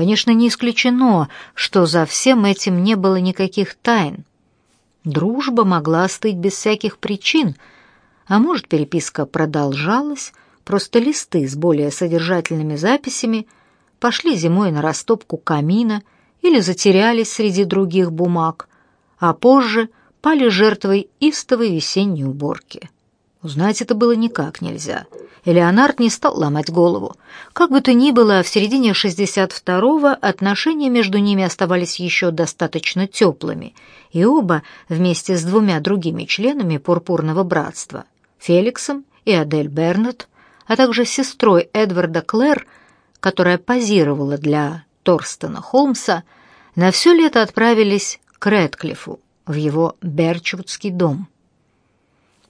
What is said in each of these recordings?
Конечно, не исключено, что за всем этим не было никаких тайн. Дружба могла остыть без всяких причин, а может, переписка продолжалась, просто листы с более содержательными записями пошли зимой на растопку камина или затерялись среди других бумаг, а позже пали жертвой истовой весенней уборки. Узнать это было никак нельзя. И Леонард не стал ломать голову. Как бы то ни было, в середине 62-го отношения между ними оставались еще достаточно теплыми, и оба, вместе с двумя другими членами Пурпурного братства, Феликсом и Адель Бернет, а также сестрой Эдварда Клэр, которая позировала для Торстена Холмса, на все лето отправились к Рэдклиффу в его Берчвудский дом.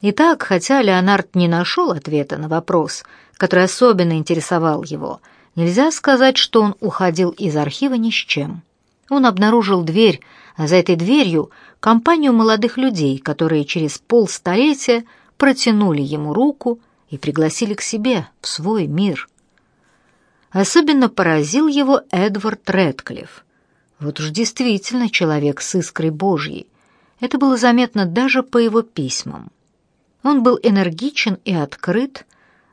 Итак, хотя Леонард не нашел ответа на вопрос, который особенно интересовал его, нельзя сказать, что он уходил из архива ни с чем. Он обнаружил дверь, а за этой дверью компанию молодых людей, которые через полстолетия протянули ему руку и пригласили к себе в свой мир. Особенно поразил его Эдвард Рэдклифф. Вот уж действительно человек с искрой Божьей. Это было заметно даже по его письмам. Он был энергичен и открыт,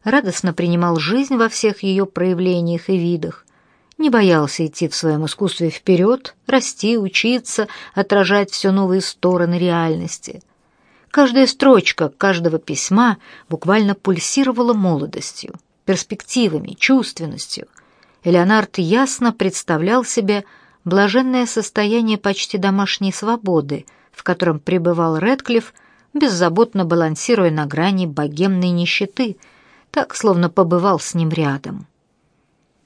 радостно принимал жизнь во всех ее проявлениях и видах, не боялся идти в своем искусстве вперед, расти, учиться, отражать все новые стороны реальности. Каждая строчка каждого письма буквально пульсировала молодостью, перспективами, чувственностью. И Леонард ясно представлял себе блаженное состояние почти домашней свободы, в котором пребывал Рэдклифф, беззаботно балансируя на грани богемной нищеты, так, словно побывал с ним рядом.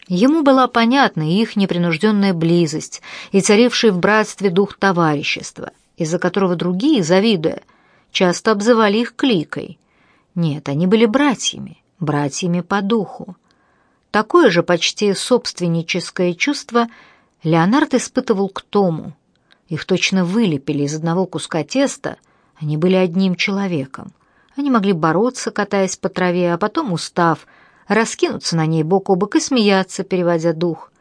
Ему была понятна их непринужденная близость и царивший в братстве дух товарищества, из-за которого другие, завидуя, часто обзывали их кликой. Нет, они были братьями, братьями по духу. Такое же почти собственническое чувство Леонард испытывал к Тому. Их точно вылепили из одного куска теста — они были одним человеком. Они могли бороться, катаясь по траве, а потом, устав, раскинуться на ней бок о бок и смеяться, переводя дух.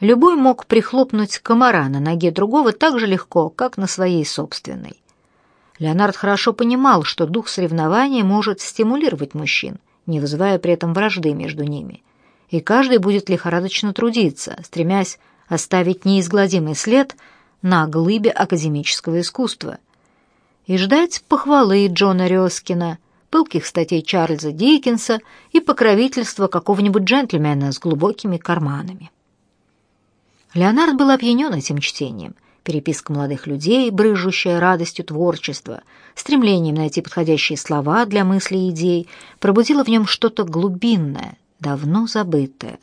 Любой мог прихлопнуть комара на ноге другого так же легко, как на своей собственной. Леонард хорошо понимал, что дух соревнования может стимулировать мужчин, не вызывая при этом вражды между ними. И каждый будет лихорадочно трудиться, стремясь оставить неизгладимый след на глыбе академического искусства — и ждать похвалы Джона Рёскина, пылких статей Чарльза Диккенса и покровительства какого-нибудь джентльмена с глубокими карманами. Леонард был опьянен этим чтением. Переписка молодых людей, брыжущая радостью творчества, стремлением найти подходящие слова для мыслей и идей, пробудила в нем что-то глубинное, давно забытое.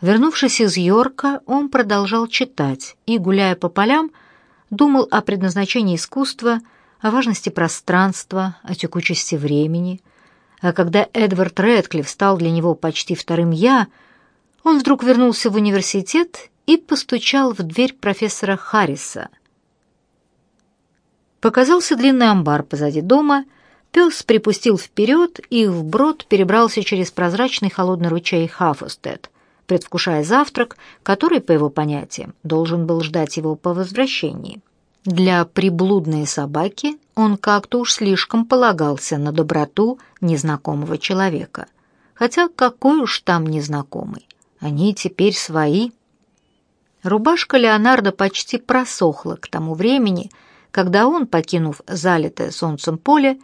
Вернувшись из Йорка, он продолжал читать и, гуляя по полям, думал о предназначении искусства, о важности пространства, о текучести времени. А когда Эдвард Рэдклифф стал для него почти вторым «я», он вдруг вернулся в университет и постучал в дверь профессора Харриса. Показался длинный амбар позади дома, пес припустил вперед и вброд перебрался через прозрачный холодный ручей Хафустед — предвкушая завтрак, который, по его понятиям, должен был ждать его по возвращении. Для приблудной собаки он как-то уж слишком полагался на доброту незнакомого человека. Хотя какой уж там незнакомый. Они теперь свои. Рубашка Леонардо почти просохла к тому времени, когда он, покинув залитое солнцем поле,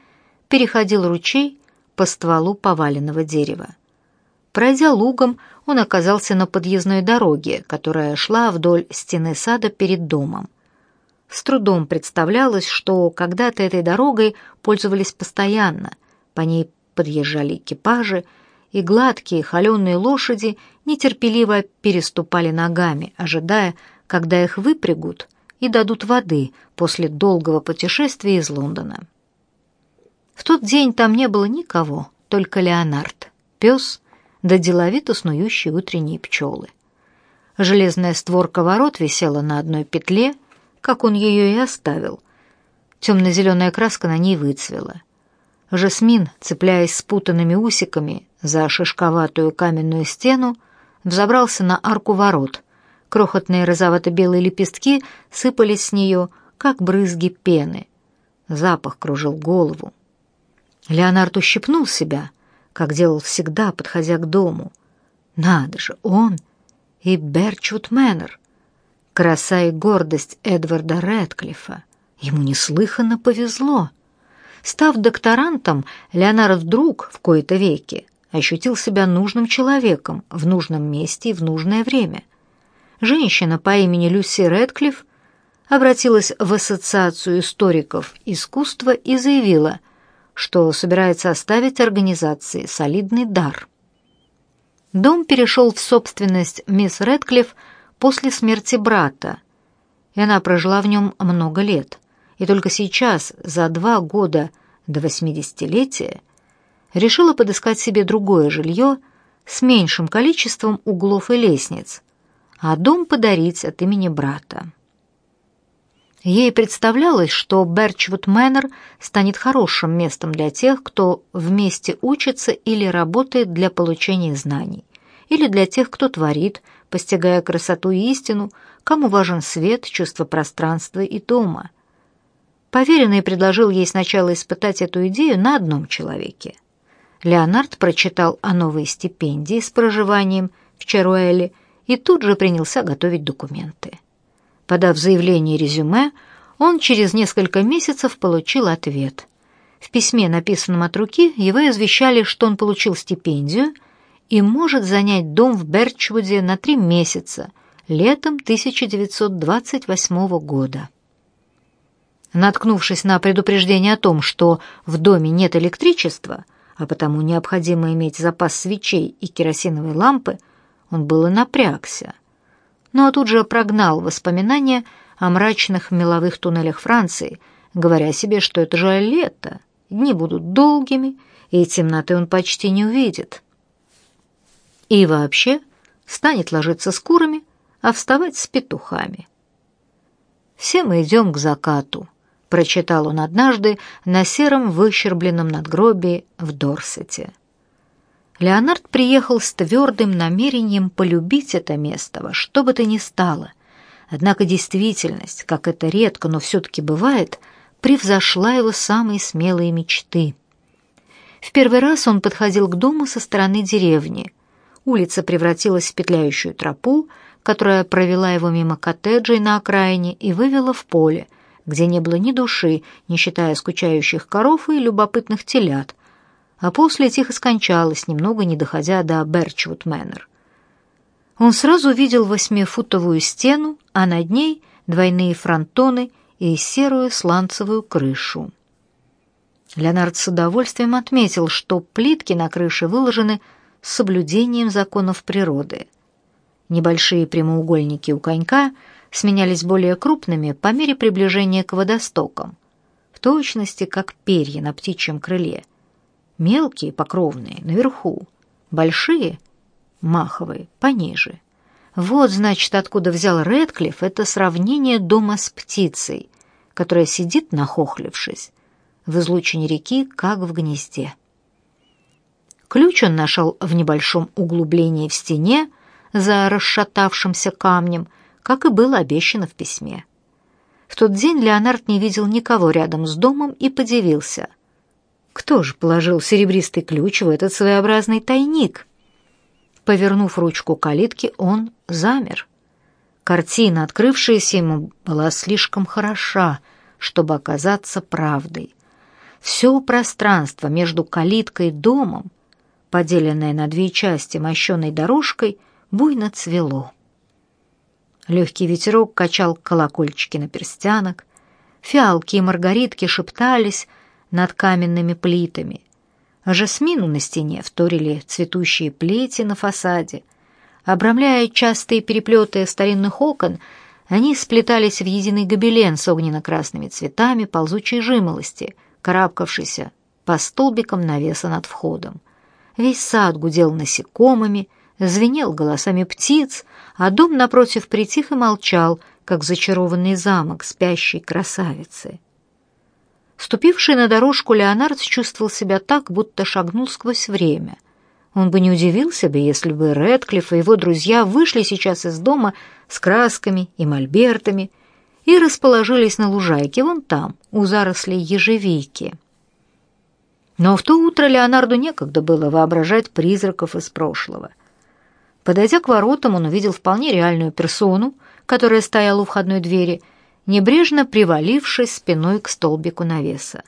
переходил ручей по стволу поваленного дерева. Пройдя лугом, он оказался на подъездной дороге, которая шла вдоль стены сада перед домом. С трудом представлялось, что когда-то этой дорогой пользовались постоянно. По ней подъезжали экипажи, и гладкие холеные лошади нетерпеливо переступали ногами, ожидая, когда их выпрягут и дадут воды после долгого путешествия из Лондона. В тот день там не было никого, только Леонард, пес да деловито снующие утренние пчелы. Железная створка ворот висела на одной петле, как он ее и оставил. Темно-зеленая краска на ней выцвела. Жасмин, цепляясь спутанными усиками за шишковатую каменную стену, взобрался на арку ворот, Крохотные розовато-белые лепестки сыпались с нее, как брызги пены. Запах кружил голову. Леонард ущипнул себя, как делал всегда, подходя к дому. Надо же, он и Берчвуд Мэннер, краса и гордость Эдварда Рэдклиффа. Ему неслыханно повезло. Став докторантом, Леонард вдруг в кои-то веки ощутил себя нужным человеком в нужном месте и в нужное время. Женщина по имени Люси Рэдклифф обратилась в Ассоциацию историков искусства и заявила, что собирается оставить организации солидный дар. Дом перешел в собственность мисс Рэдклифф после смерти брата, и она прожила в нем много лет и только сейчас, за два года до восьмидесятилетия, решила подыскать себе другое жилье с меньшим количеством углов и лестниц, а дом подарить от имени брата. Ей представлялось, что Берчвуд Мэннер станет хорошим местом для тех, кто вместе учится или работает для получения знаний, или для тех, кто творит, постигая красоту и истину, кому важен свет, чувство пространства и дома – Поверенный предложил ей сначала испытать эту идею на одном человеке. Леонард прочитал о новой стипендии с проживанием в Чаруэле и тут же принялся готовить документы. Подав заявление и резюме, он через несколько месяцев получил ответ. В письме, написанном от руки, его извещали, что он получил стипендию и может занять дом в Берчвуде на три месяца, летом 1928 года. Наткнувшись на предупреждение о том, что в доме нет электричества, а потому необходимо иметь запас свечей и керосиновой лампы, он было напрягся. Но тут же прогнал воспоминания о мрачных меловых туннелях Франции, говоря себе, что это же лето, дни будут долгими, и темноты он почти не увидит. И вообще станет ложиться с курами, а вставать с петухами. Все мы идем к закату прочитал он однажды на сером выщербленном надгробии в Дорсете. Леонард приехал с твердым намерением полюбить это место во что бы то ни стало. Однако действительность, как это редко, но все-таки бывает, превзошла его самые смелые мечты. В первый раз он подходил к дому со стороны деревни. Улица превратилась в петляющую тропу, которая провела его мимо коттеджей на окраине и вывела в поле — где не было ни души, не считая скучающих коров и любопытных телят, а после тихо скончалась, немного не доходя до Берчвуд Мэннер. Он сразу увидел восьмифутовую стену, а над ней двойные фронтоны и серую сланцевую крышу. Леонард с удовольствием отметил, что плитки на крыше выложены с соблюдением законов природы. Небольшие прямоугольники у конька — сменялись более крупными по мере приближения к водостокам, в точности как перья на птичьем крыле. Мелкие, покровные, наверху, большие, маховые, пониже. Вот, значит, откуда взял Рэдклифф это сравнение дома с птицей, которая сидит, нахохлившись, в излучине реки, как в гнезде. Ключ он нашел в небольшом углублении в стене за расшатавшимся камнем — как и было обещано в письме. В тот день Леонард не видел никого рядом с домом и подивился. Кто же положил серебристый ключ в этот своеобразный тайник? Повернув ручку калитки, он замер. Картина, открывшаяся ему, была слишком хороша, чтобы оказаться правдой. Все пространство между калиткой и домом, поделенное на две части мощеной дорожкой, буйно цвело. Легкий ветерок качал колокольчики на перстянок, фиалки и маргаритки шептались над каменными плитами, а жасмину на стене вторили цветущие плети на фасаде. Обрамляя частые переплеты старинных окон, они сплетались в единый гобелен с огненно-красными цветами ползучей жимолости, карабкавшейся по столбикам навеса над входом. Весь сад гудел насекомыми, звенел голосами птиц, а дом напротив притих и молчал, как зачарованный замок спящей красавицы. Ступивший на дорожку Леонард чувствовал себя так, будто шагнул сквозь время. Он бы не удивился бы, если бы Рэдклифф и его друзья вышли сейчас из дома с красками и мольбертами и расположились на лужайке вон там, у зарослей ежевики. Но в то утро Леонарду некогда было воображать призраков из прошлого. Подойдя к воротам, он увидел вполне реальную персону, которая стояла у входной двери, небрежно привалившись спиной к столбику навеса.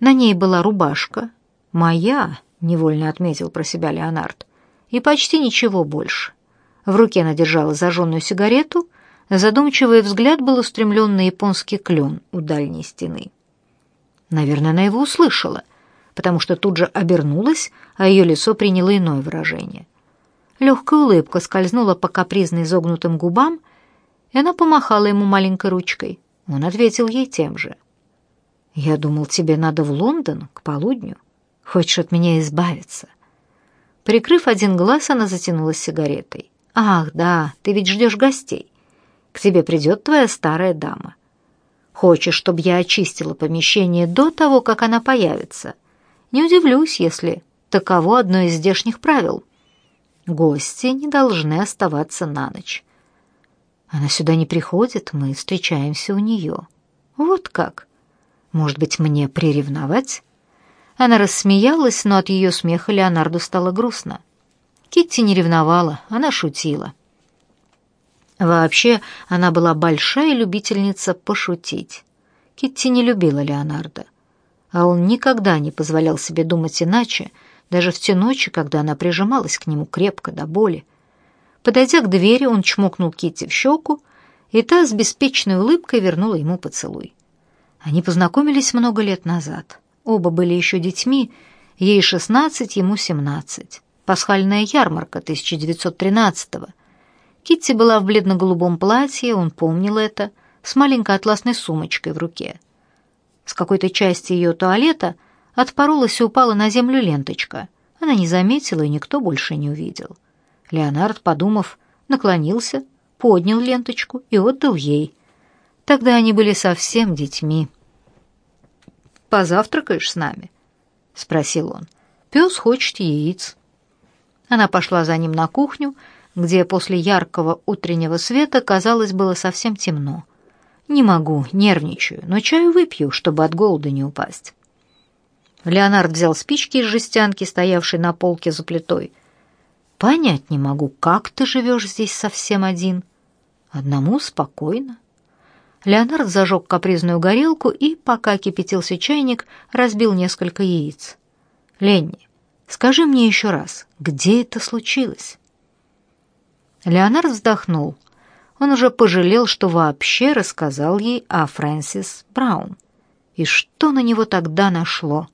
На ней была рубашка, моя, невольно отметил про себя Леонард. И почти ничего больше. В руке она держала зажженную сигарету, задумчивый взгляд был устремлен на японский клен у дальней стены. Наверное, она его услышала, потому что тут же обернулась, а ее лицо приняло иное выражение. Легкая улыбка скользнула по капризно изогнутым губам, и она помахала ему маленькой ручкой. Он ответил ей тем же. «Я думал, тебе надо в Лондон к полудню». Хочешь от меня избавиться?» Прикрыв один глаз, она затянулась сигаретой. «Ах, да, ты ведь ждешь гостей. К тебе придет твоя старая дама. Хочешь, чтобы я очистила помещение до того, как она появится? Не удивлюсь, если таково одно из здешних правил. Гости не должны оставаться на ночь. Она сюда не приходит, мы встречаемся у нее. Вот как. Может быть, мне приревновать?» Она рассмеялась, но от ее смеха Леонарду стало грустно. Китти не ревновала, она шутила. Вообще, она была большая любительница пошутить. Китти не любила Леонарда, а он никогда не позволял себе думать иначе, даже в те ночи, когда она прижималась к нему крепко до боли. Подойдя к двери, он чмокнул Китти в щеку, и та с беспечной улыбкой вернула ему поцелуй. Они познакомились много лет назад. Оба были еще детьми, ей шестнадцать, ему семнадцать. Пасхальная ярмарка 1913-го. Китти была в бледно-голубом платье, он помнил это, с маленькой атласной сумочкой в руке. С какой-то части ее туалета отпоролась и упала на землю ленточка. Она не заметила, и никто больше не увидел. Леонард, подумав, наклонился, поднял ленточку и отдал ей. Тогда они были совсем детьми позавтракаешь с нами?» — спросил он. «Пес хочет яиц». Она пошла за ним на кухню, где после яркого утреннего света, казалось, было совсем темно. «Не могу, нервничаю, но чаю выпью, чтобы от голода не упасть». Леонард взял спички из жестянки, стоявшей на полке за плитой. «Понять не могу, как ты живешь здесь совсем один?» «Одному спокойно. Леонард зажег капризную горелку и, пока кипятился чайник, разбил несколько яиц. «Ленни, скажи мне еще раз, где это случилось?» Леонард вздохнул. Он уже пожалел, что вообще рассказал ей о Фрэнсис Браун. И что на него тогда нашло?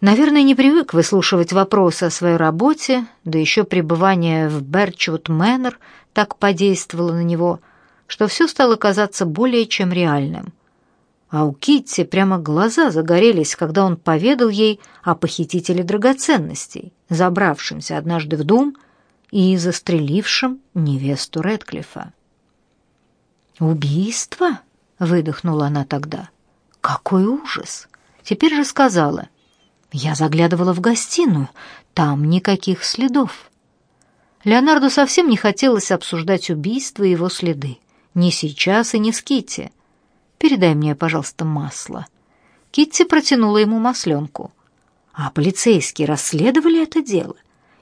Наверное, не привык выслушивать вопросы о своей работе, да еще пребывание в Берчвуд Мэннер так подействовало на него, что все стало казаться более чем реальным. А у Китти прямо глаза загорелись, когда он поведал ей о похитителе драгоценностей, забравшемся однажды в дом и застрелившем невесту Рэдклиффа. «Убийство?» — выдохнула она тогда. «Какой ужас!» Теперь же сказала. «Я заглядывала в гостиную, там никаких следов». Леонарду совсем не хотелось обсуждать убийство и его следы. Не сейчас и не с Китти. Передай мне, пожалуйста, масло. Китти протянула ему масленку. А полицейские расследовали это дело?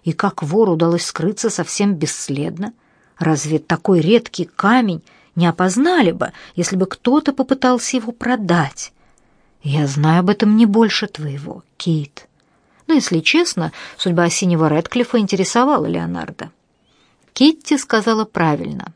И как вору удалось скрыться совсем бесследно? Разве такой редкий камень не опознали бы, если бы кто-то попытался его продать? Я знаю об этом не больше твоего, Кит. Но, если честно, судьба синего Рэдклиффа интересовала Леонардо. Китти сказала правильно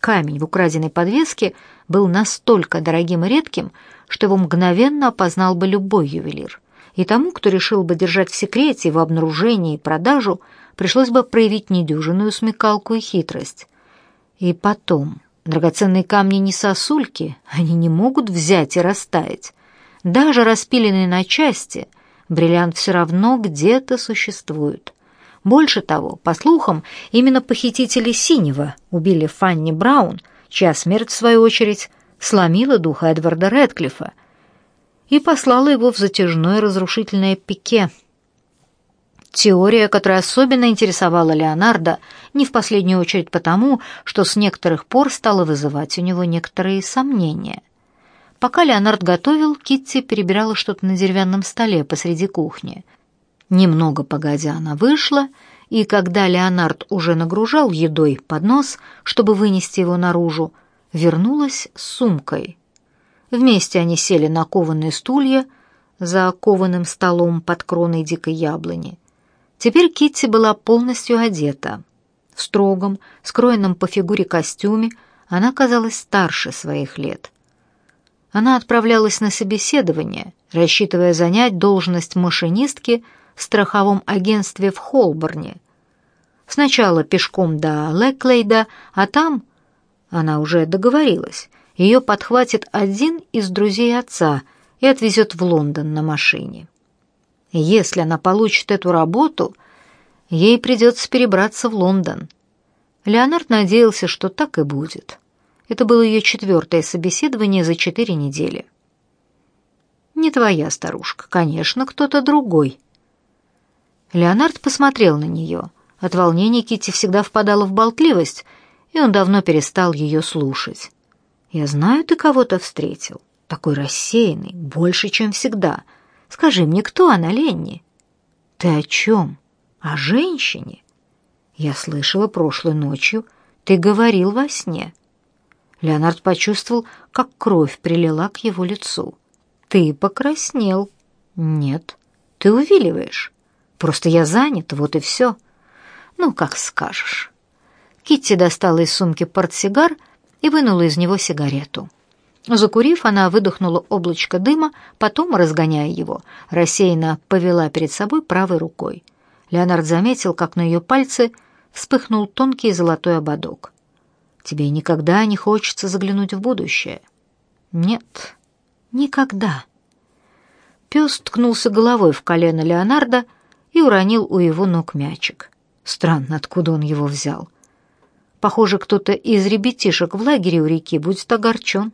камень в украденной подвеске был настолько дорогим и редким, что его мгновенно опознал бы любой ювелир. И тому, кто решил бы держать в секрете его обнаружение и продажу, пришлось бы проявить недюжинную смекалку и хитрость. И потом, драгоценные камни не сосульки, они не могут взять и растаять. Даже распиленные на части, бриллиант все равно где-то существует. Больше того, по слухам, именно похитители Синего убили Фанни Браун, чья смерть, в свою очередь, сломила дух Эдварда Рэдклиффа и послала его в затяжное разрушительное пике. Теория, которая особенно интересовала Леонардо, не в последнюю очередь потому, что с некоторых пор стала вызывать у него некоторые сомнения. Пока Леонард готовил, Китти перебирала что-то на деревянном столе посреди кухни. Немного погодя она вышла, и когда Леонард уже нагружал едой поднос, чтобы вынести его наружу, вернулась с сумкой. Вместе они сели на кованые стулья за кованым столом под кроной дикой яблони. Теперь Китти была полностью одета. В строгом, скроенном по фигуре костюме она казалась старше своих лет. Она отправлялась на собеседование, рассчитывая занять должность машинистки в страховом агентстве в Холборне. Сначала пешком до Леклейда, а там, она уже договорилась, ее подхватит один из друзей отца и отвезет в Лондон на машине. Если она получит эту работу, ей придется перебраться в Лондон. Леонард надеялся, что так и будет. Это было ее четвертое собеседование за четыре недели. «Не твоя старушка, конечно, кто-то другой». Леонард посмотрел на нее. От волнения Китти всегда впадала в болтливость, и он давно перестал ее слушать. «Я знаю, ты кого-то встретил. Такой рассеянный, больше, чем всегда. Скажи мне, кто она, Ленни?» «Ты о чем? О женщине?» «Я слышала прошлой ночью. Ты говорил во сне». Леонард почувствовал, как кровь прилила к его лицу. «Ты покраснел». «Нет, ты увиливаешь. Просто я занят, вот и все». «Ну, как скажешь». Китти достала из сумки портсигар и вынула из него сигарету. Закурив, она выдохнула облачко дыма, потом, разгоняя его, рассеянно повела перед собой правой рукой. Леонард заметил, как на ее пальце вспыхнул тонкий золотой ободок. «Тебе никогда не хочется заглянуть в будущее?» «Нет, никогда». Пес ткнулся головой в колено Леонарда и уронил у его ног мячик. Странно, откуда он его взял. Похоже, кто-то из ребятишек в лагере у реки будет огорчен.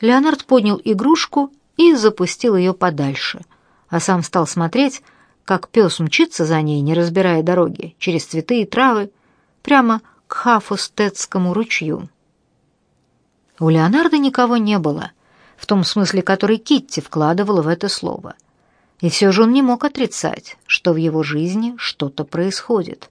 Леонард поднял игрушку и запустил ее подальше, а сам стал смотреть, как пес мчится за ней, не разбирая дороги, через цветы и травы, прямо к Хафустетскому ручью. У Леонарда никого не было, в том смысле, который Китти вкладывала в это слово. И все же он не мог отрицать, что в его жизни что-то происходит.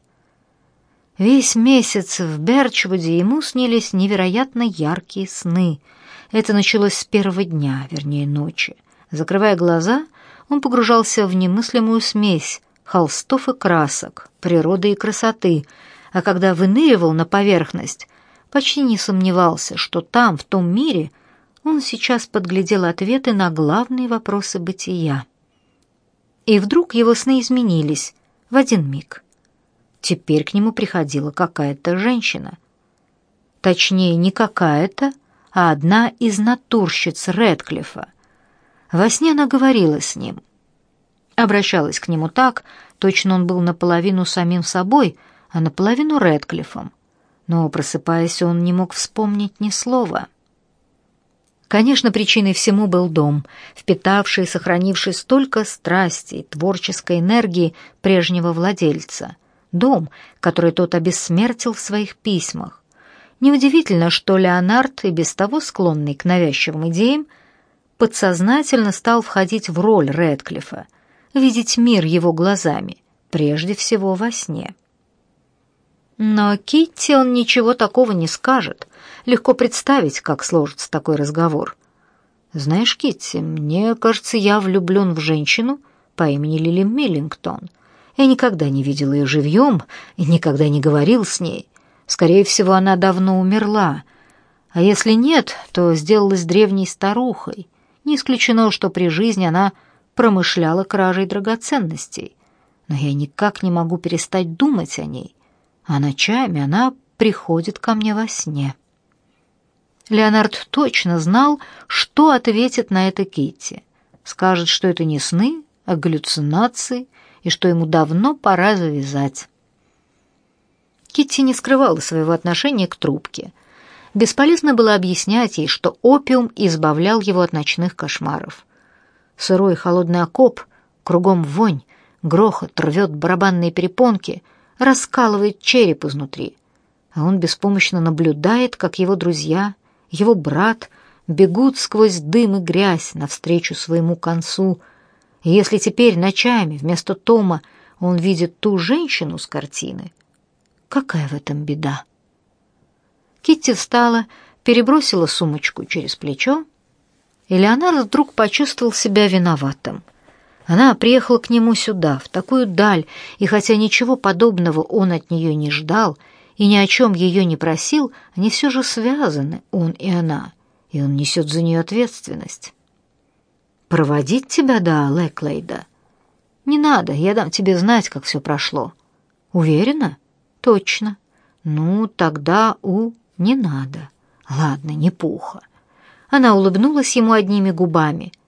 Весь месяц в Берчвуде ему снились невероятно яркие сны — это началось с первого дня, вернее, ночи. Закрывая глаза, он погружался в немыслимую смесь холстов и красок, природы и красоты, а когда выныривал на поверхность, почти не сомневался, что там, в том мире, он сейчас подглядел ответы на главные вопросы бытия. И вдруг его сны изменились в один миг. Теперь к нему приходила какая-то женщина. Точнее, не какая-то, а одна из натурщиц Редклифа. Во сне она говорила с ним. Обращалась к нему так, точно он был наполовину самим собой, а наполовину Редклифом. Но, просыпаясь, он не мог вспомнить ни слова. Конечно, причиной всему был дом, впитавший и сохранивший столько страсти и творческой энергии прежнего владельца. Дом, который тот обессмертил в своих письмах. Неудивительно, что Леонард, и без того склонный к навязчивым идеям, подсознательно стал входить в роль Рэдклиффа, видеть мир его глазами, прежде всего во сне. Но Китти он ничего такого не скажет. Легко представить, как сложится такой разговор. Знаешь, Китти, мне кажется, я влюблен в женщину по имени Лили Миллингтон. Я никогда не видел ее живьем и никогда не говорил с ней. Скорее всего, она давно умерла. А если нет, то сделалась древней старухой. Не исключено, что при жизни она промышляла кражей драгоценностей. Но я никак не могу перестать думать о ней. А ночами она приходит ко мне во сне. Леонард точно знал, что ответит на это Китти. Скажет, что это не сны, а галлюцинации, и что ему давно пора завязать. Китти не скрывала своего отношения к трубке. Бесполезно было объяснять ей, что опиум избавлял его от ночных кошмаров. Сырой холодный окоп, кругом вонь, Грохот рвет барабанные перепонки, раскалывает череп изнутри. А он беспомощно наблюдает, как его друзья, его брат бегут сквозь дым и грязь навстречу своему концу. И если теперь ночами вместо Тома он видит ту женщину с картины, какая в этом беда? Китти встала, перебросила сумочку через плечо, и Леонард вдруг почувствовал себя виноватым — она приехала к нему сюда, в такую даль, и хотя ничего подобного он от нее не ждал и ни о чем ее не просил, они все же связаны, он и она, и он несет за нее ответственность. «Проводить тебя до Лэклейда?» «Не надо, я дам тебе знать, как все прошло». «Уверена?» «Точно». «Ну, тогда, у, не надо». «Ладно, не пуха». Она улыбнулась ему одними губами —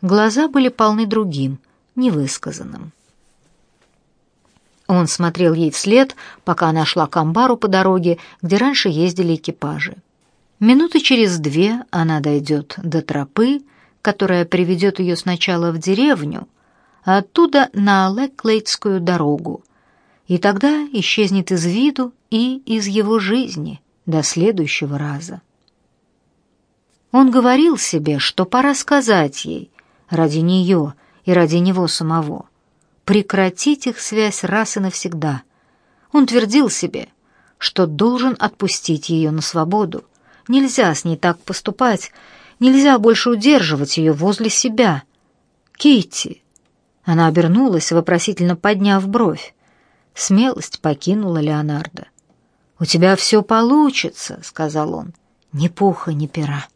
Глаза были полны другим, невысказанным. Он смотрел ей вслед, пока она шла к амбару по дороге, где раньше ездили экипажи. Минуты через две она дойдет до тропы, которая приведет ее сначала в деревню, а оттуда на Леклейтскую дорогу, и тогда исчезнет из виду и из его жизни до следующего раза. Он говорил себе, что пора сказать ей, ради нее и ради него самого. Прекратить их связь раз и навсегда. Он твердил себе, что должен отпустить ее на свободу. Нельзя с ней так поступать, нельзя больше удерживать ее возле себя. Китти. Она обернулась, вопросительно подняв бровь. Смелость покинула Леонардо. «У тебя все получится», — сказал он. «Ни пуха, ни пера».